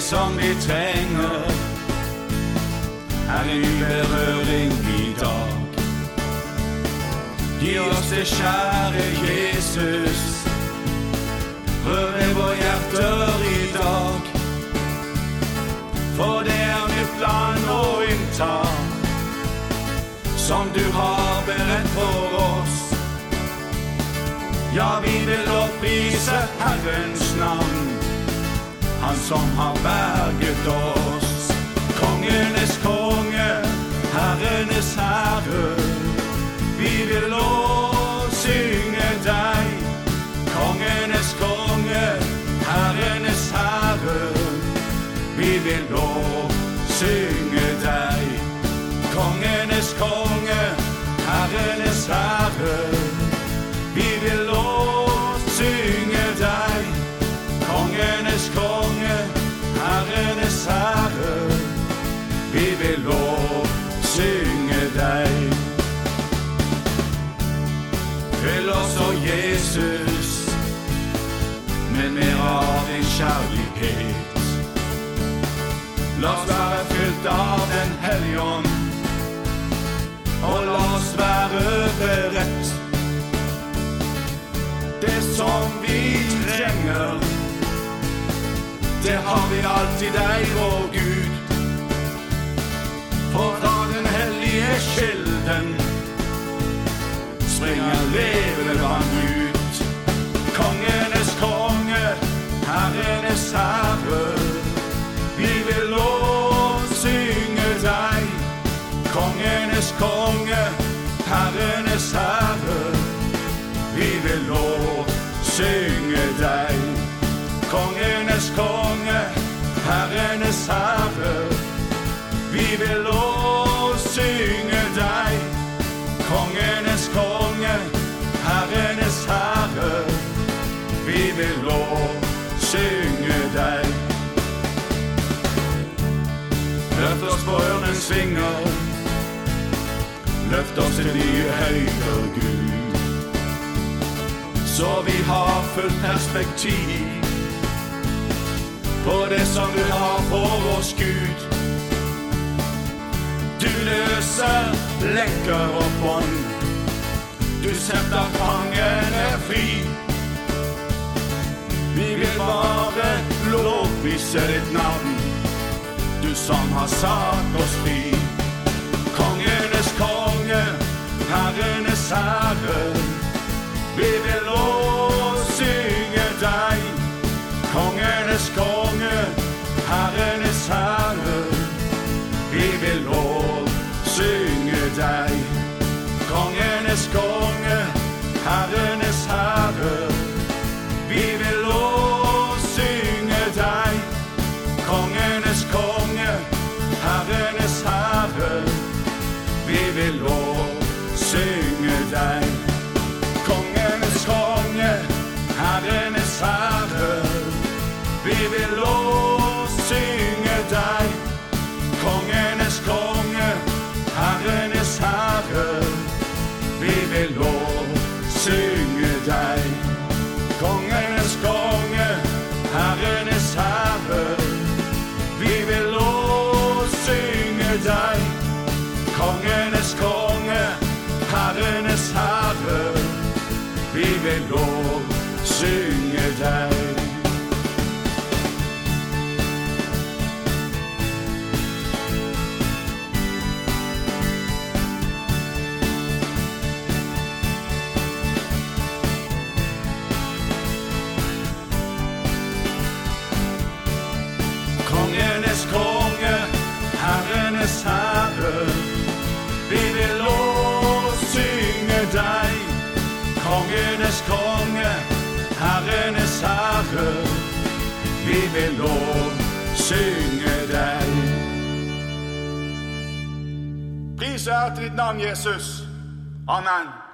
som vi trenger, er en ny berøring i dag. Gi oss det kjære Jesus, rør ved våre hjerter i dag. For det er nytt land å innta, som du har beredt for oss. Ja, vi vil opprise Herrens navn, Han som har berget oss. Kongenes konge, herrenes herre. Vi vil lovsynge deg, kongenes konge, herrenes herre. Vi vil lovsynge med mer av din kjærlighet. La oss være fylt av Den hellige ånd, og la oss være beredt. Det som vi trenger, det har vi alltid deg, vår Gud. For fra den hellige kilden springer levende kongenes konge, herrenes herre. Vi vil lovsynge deg, kongenes konge, herrenes herre. Vi vil lovsynge deg, kongenes konge, herrenes herre. Vi vil lovsynge deg. Løft oss på ørnens vinger, løft oss til nye høyder, Gud. Så vi har fullt perspektiv på det som du har for oss, Gud. Du løser lenker og bånd. Du setter fangene fri. Vi vil bare lovvise ditt navn, du som har satt oss fri. Herre. Vi vil lovsynge deg. Kongenes konge, herrenes herre. Vi vil lovsynge deg. Kongenes konge, herrenes herre. Vi vil lovsynge deg. Kongenes konge, herrenes herre. Vi vil lovsynge deg. Kongenes konge, herrenes herrenes herre. Vi vil lovsynge deg. Pris og ære til ditt navn, Jesus. Amen.